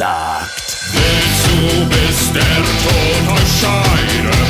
gesagt. Willst du, bis der Tod euch scheide,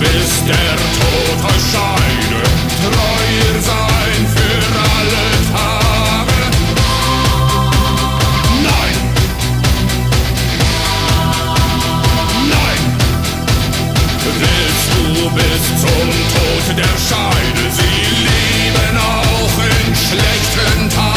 bis der Tod euch scheide, treu sein für alle Tage. Nein! Nein! Willst du bis zum Tod der Scheide sie leben auch in schlechten Tagen?